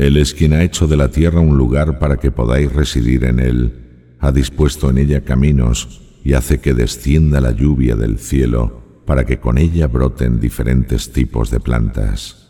Él es quien ha hecho de la tierra un lugar para que podáis residir en él, ha dispuesto en ella caminos y hace que descienda la lluvia del cielo para que con ella broten diferentes tipos de plantas.